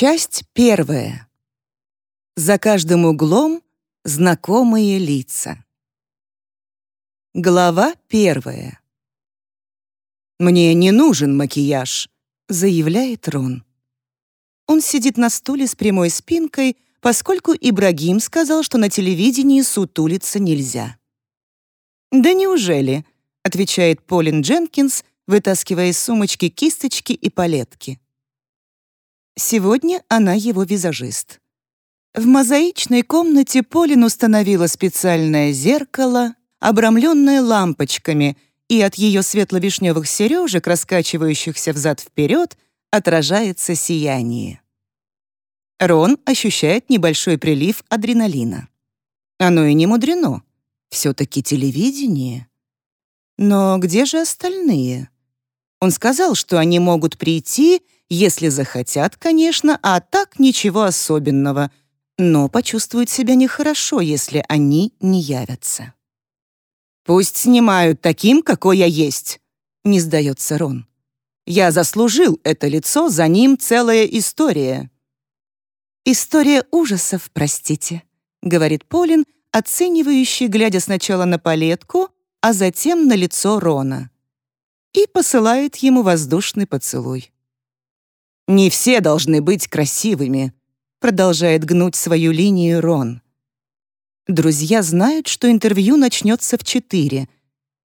Часть первая. За каждым углом знакомые лица. Глава первая. «Мне не нужен макияж», — заявляет Рон. Он сидит на стуле с прямой спинкой, поскольку Ибрагим сказал, что на телевидении сутулиться нельзя. «Да неужели?» — отвечает Полин Дженкинс, вытаскивая из сумочки кисточки и палетки. Сегодня она его визажист. В мозаичной комнате Полин установила специальное зеркало, обрамленное лампочками, и от ее светло-вишневых сережек, раскачивающихся взад-вперед, отражается сияние. Рон ощущает небольшой прилив адреналина. Оно и не мудрено. Все-таки телевидение. Но где же остальные? Он сказал, что они могут прийти, если захотят, конечно, а так ничего особенного, но почувствуют себя нехорошо, если они не явятся. «Пусть снимают таким, какой я есть», — не сдается Рон. «Я заслужил это лицо, за ним целая история». «История ужасов, простите», — говорит Полин, оценивающий, глядя сначала на палетку, а затем на лицо Рона. И посылает ему воздушный поцелуй. «Не все должны быть красивыми», — продолжает гнуть свою линию Рон. Друзья знают, что интервью начнется в четыре.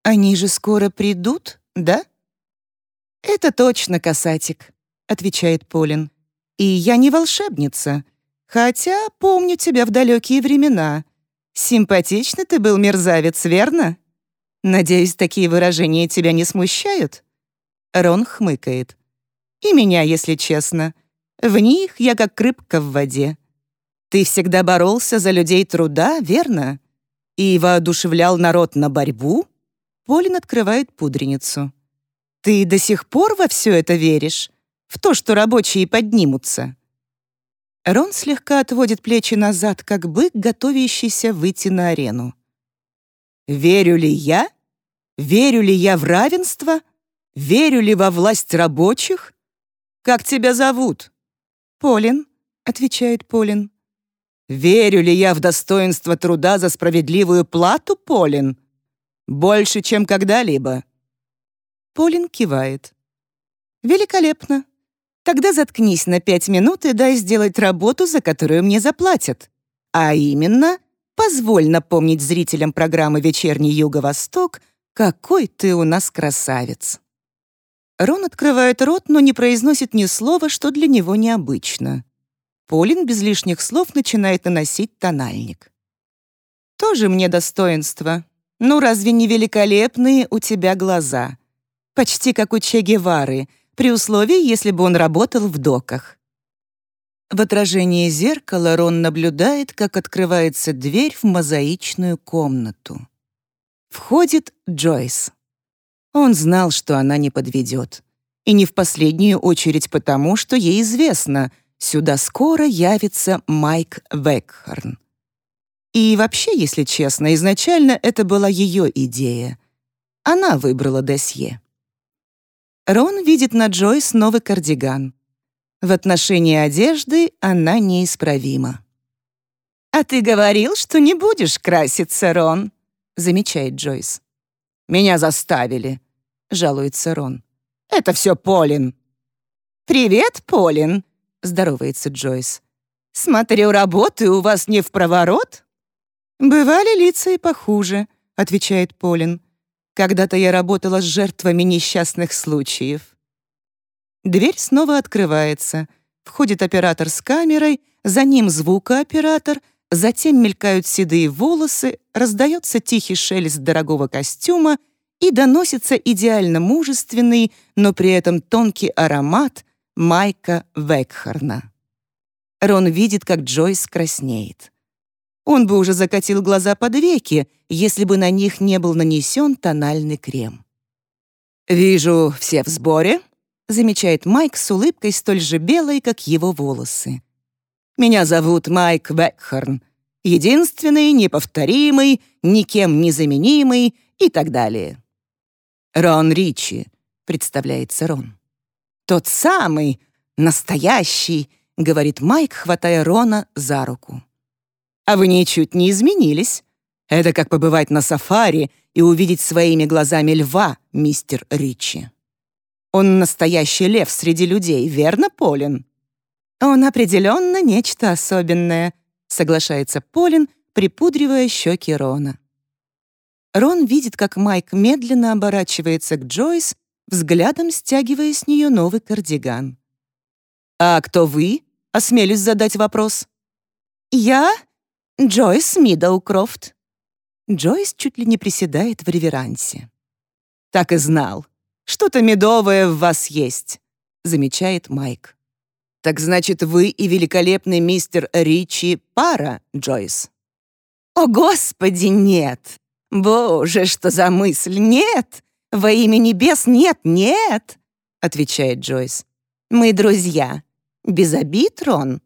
Они же скоро придут, да? «Это точно, касатик», — отвечает Полин. «И я не волшебница, хотя помню тебя в далекие времена. Симпатичный ты был мерзавец, верно? Надеюсь, такие выражения тебя не смущают?» Рон хмыкает. «И меня, если честно. В них я как рыбка в воде. Ты всегда боролся за людей труда, верно? И воодушевлял народ на борьбу?» Полин открывает пудреницу. «Ты до сих пор во все это веришь? В то, что рабочие поднимутся?» Рон слегка отводит плечи назад, как бык, готовящийся выйти на арену. «Верю ли я? Верю ли я в равенство? Верю ли во власть рабочих? Как тебя зовут?» «Полин», — отвечает Полин. «Верю ли я в достоинство труда за справедливую плату, Полин? Больше, чем когда-либо?» Полин кивает. «Великолепно. Тогда заткнись на пять минут и дай сделать работу, за которую мне заплатят. А именно, позволь напомнить зрителям программы «Вечерний Юго-Восток», какой ты у нас красавец. Рон открывает рот, но не произносит ни слова, что для него необычно. Полин без лишних слов начинает наносить тональник. «Тоже мне достоинство. Ну разве не великолепные у тебя глаза? Почти как у Че Гевары — при условии, если бы он работал в доках. В отражении зеркала Рон наблюдает, как открывается дверь в мозаичную комнату. Входит Джойс. Он знал, что она не подведет. И не в последнюю очередь потому, что ей известно, сюда скоро явится Майк Векхорн. И вообще, если честно, изначально это была ее идея. Она выбрала досье. Рон видит на Джойс новый кардиган. В отношении одежды она неисправима. «А ты говорил, что не будешь краситься, Рон», — замечает Джойс. «Меня заставили», — жалуется Рон. «Это все Полин». «Привет, Полин», — здоровается Джойс. «Смотрю, работы у вас не в проворот?» «Бывали лица и похуже», — отвечает Полин. Когда-то я работала с жертвами несчастных случаев. Дверь снова открывается. Входит оператор с камерой, за ним звукооператор, затем мелькают седые волосы, раздается тихий шелест дорогого костюма и доносится идеально мужественный, но при этом тонкий аромат Майка Векхарна. Рон видит, как Джойс краснеет. Он бы уже закатил глаза под веки, если бы на них не был нанесен тональный крем. «Вижу, все в сборе», — замечает Майк с улыбкой столь же белой, как его волосы. «Меня зовут Майк Бекхорн. Единственный, неповторимый, никем не заменимый и так далее». «Рон Ричи», — представляется Рон. «Тот самый, настоящий», — говорит Майк, хватая Рона за руку. «А вы ничуть не изменились. Это как побывать на сафари и увидеть своими глазами льва, мистер Ричи. Он настоящий лев среди людей, верно, Полин?» «Он определенно нечто особенное», — соглашается Полин, припудривая щеки Рона. Рон видит, как Майк медленно оборачивается к Джойс, взглядом стягивая с нее новый кардиган. «А кто вы?» — осмелюсь задать вопрос. «Я Джойс Мидоукрофт». Джойс чуть ли не приседает в реверансе. «Так и знал. Что-то медовое в вас есть», — замечает Майк. «Так значит, вы и великолепный мистер Ричи пара, Джойс?» «О, Господи, нет! Боже, что за мысль! Нет! Во имя небес нет, нет!» — отвечает Джойс. «Мы друзья. Без обид, Рон?»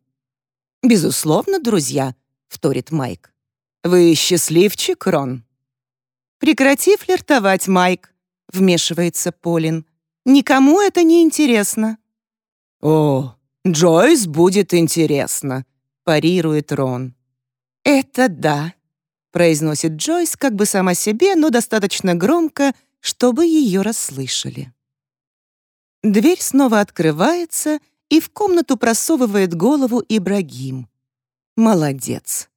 «Безусловно, друзья», — вторит Майк. «Вы счастливчик, Рон?» «Прекрати флиртовать, Майк», — вмешивается Полин. «Никому это не интересно». «О, Джойс будет интересно», — парирует Рон. «Это да», — произносит Джойс как бы сама себе, но достаточно громко, чтобы ее расслышали. Дверь снова открывается, и в комнату просовывает голову Ибрагим. Молодец.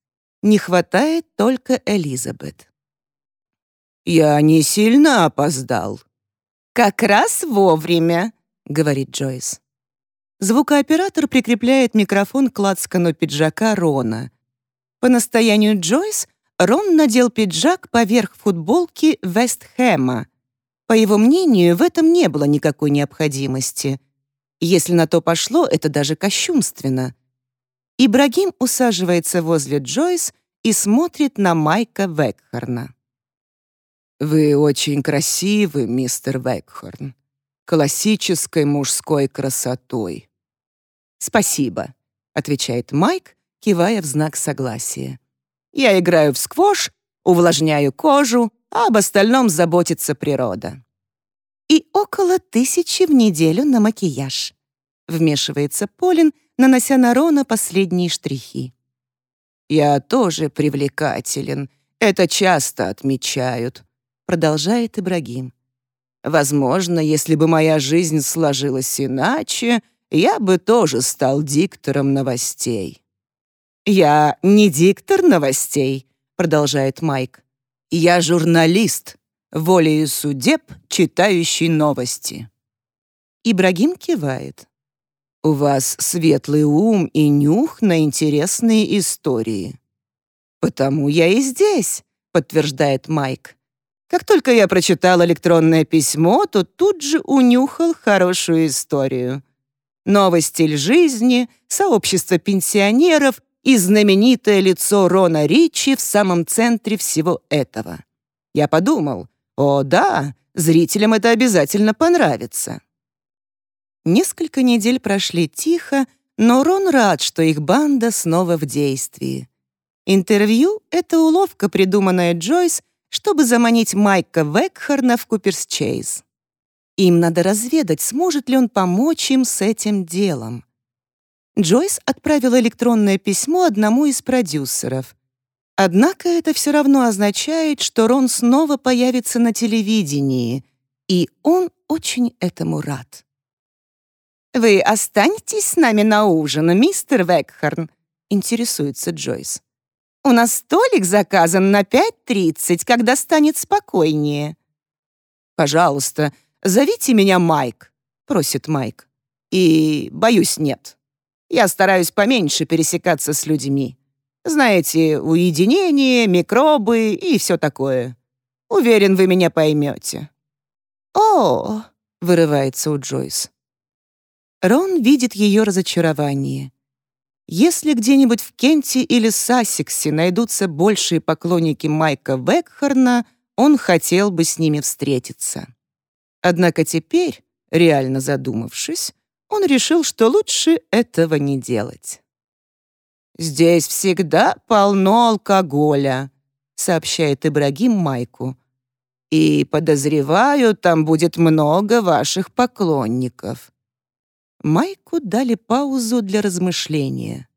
Не хватает только Элизабет. «Я не сильно опоздал». «Как раз вовремя», — говорит Джойс. Звукооператор прикрепляет микрофон к лацкану пиджака Рона. По настоянию Джойс Рон надел пиджак поверх футболки Вестхэма. По его мнению, в этом не было никакой необходимости. Если на то пошло, это даже кощунственно. Ибрагим усаживается возле Джойс и смотрит на Майка Векхорна. «Вы очень красивы, мистер Векхорн. Классической мужской красотой». «Спасибо», — отвечает Майк, кивая в знак согласия. «Я играю в сквош, увлажняю кожу, а об остальном заботится природа». «И около тысячи в неделю на макияж», — вмешивается Полин, нанося на Рона последние штрихи. «Я тоже привлекателен. Это часто отмечают», — продолжает Ибрагим. «Возможно, если бы моя жизнь сложилась иначе, я бы тоже стал диктором новостей». «Я не диктор новостей», — продолжает Майк. «Я журналист, волею судеб, читающий новости». Ибрагим кивает. «У вас светлый ум и нюх на интересные истории». «Потому я и здесь», — подтверждает Майк. «Как только я прочитал электронное письмо, то тут же унюхал хорошую историю. Новый стиль жизни, сообщество пенсионеров и знаменитое лицо Рона Ричи в самом центре всего этого. Я подумал, о да, зрителям это обязательно понравится. Несколько недель прошли тихо, но Рон рад, что их банда снова в действии. Интервью — это уловка, придуманная Джойс, чтобы заманить Майка Векхарна в Куперс-Чейз. Им надо разведать, сможет ли он помочь им с этим делом. Джойс отправила электронное письмо одному из продюсеров. Однако это все равно означает, что Рон снова появится на телевидении, и он очень этому рад. «Вы останетесь с нами на ужин, мистер Векхарн?» — интересуется Джойс. «У нас столик заказан на 5.30, когда станет спокойнее». «Пожалуйста, зовите меня Майк», — просит Майк. «И, боюсь, нет. Я стараюсь поменьше пересекаться с людьми. Знаете, уединение, микробы и все такое. Уверен, вы меня поймете». «О!» — вырывается у Джойс. Рон видит ее разочарование. Если где-нибудь в Кенте или Сассексе найдутся большие поклонники Майка Векхарна, он хотел бы с ними встретиться. Однако теперь, реально задумавшись, он решил, что лучше этого не делать. «Здесь всегда полно алкоголя», — сообщает Ибрагим Майку. «И, подозреваю, там будет много ваших поклонников». Майку дали паузу для размышления.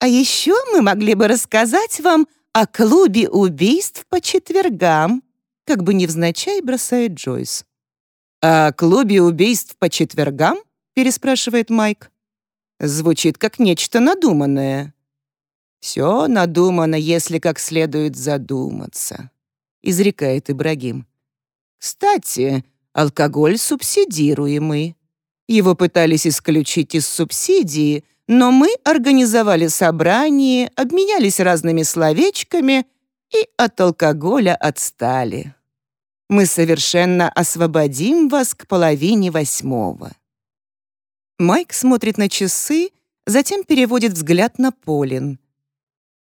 «А еще мы могли бы рассказать вам о клубе убийств по четвергам», как бы невзначай бросает Джойс. «О клубе убийств по четвергам?» переспрашивает Майк. Звучит как нечто надуманное. «Все надумано, если как следует задуматься», — изрекает Ибрагим. «Кстати, алкоголь субсидируемый. Его пытались исключить из субсидии, но мы организовали собрание, обменялись разными словечками и от алкоголя отстали. Мы совершенно освободим вас к половине восьмого». Майк смотрит на часы, затем переводит взгляд на Полин.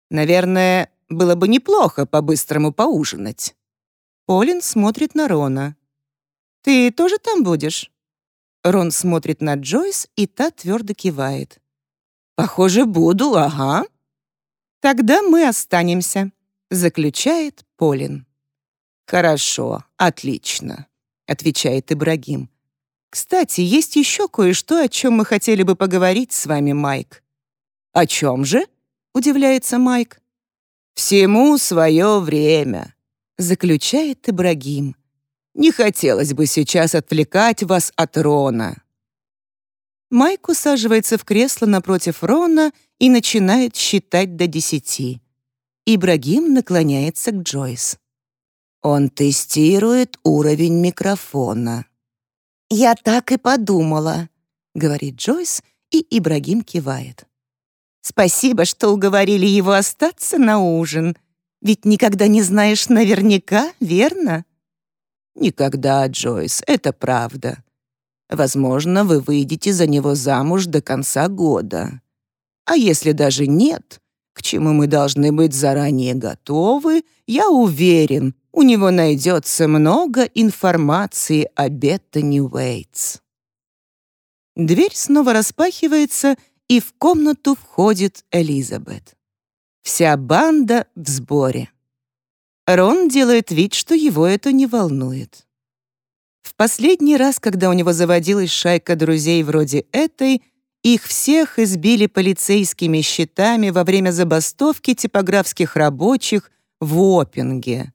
«Наверное, было бы неплохо по-быстрому поужинать». Полин смотрит на Рона. «Ты тоже там будешь?» Рон смотрит на Джойс, и та твердо кивает. «Похоже, буду, ага». «Тогда мы останемся», — заключает Полин. «Хорошо, отлично», — отвечает Ибрагим. «Кстати, есть еще кое-что, о чем мы хотели бы поговорить с вами, Майк». «О чем же?» — удивляется Майк. «Всему свое время», — заключает Ибрагим. «Не хотелось бы сейчас отвлекать вас от Рона». Майк усаживается в кресло напротив Рона и начинает считать до десяти. Ибрагим наклоняется к Джойс. Он тестирует уровень микрофона. «Я так и подумала», — говорит Джойс, и Ибрагим кивает. «Спасибо, что уговорили его остаться на ужин. Ведь никогда не знаешь наверняка, верно?» «Никогда, Джойс, это правда. Возможно, вы выйдете за него замуж до конца года. А если даже нет, к чему мы должны быть заранее готовы, я уверен, у него найдется много информации о Беттани Уэйтс. Дверь снова распахивается, и в комнату входит Элизабет. Вся банда в сборе. Рон делает вид, что его это не волнует. В последний раз, когда у него заводилась шайка друзей вроде этой, их всех избили полицейскими щитами во время забастовки типографских рабочих в Опинге.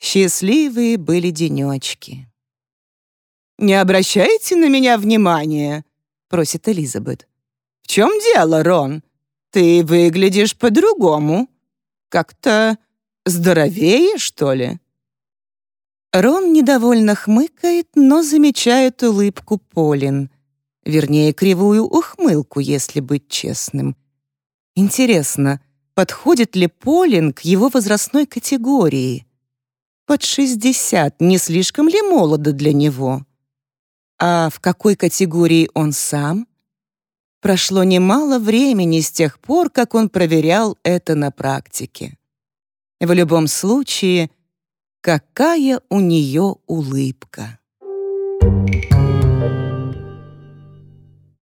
Счастливые были денечки. «Не обращайте на меня внимания», — просит Элизабет. «В чем дело, Рон? Ты выглядишь по-другому. Как-то здоровее, что ли?» Рон недовольно хмыкает, но замечает улыбку Полин. Вернее, кривую ухмылку, если быть честным. Интересно, подходит ли Полин к его возрастной категории? Под 60 не слишком ли молодо для него? А в какой категории он сам? Прошло немало времени с тех пор, как он проверял это на практике. В любом случае, какая у нее улыбка.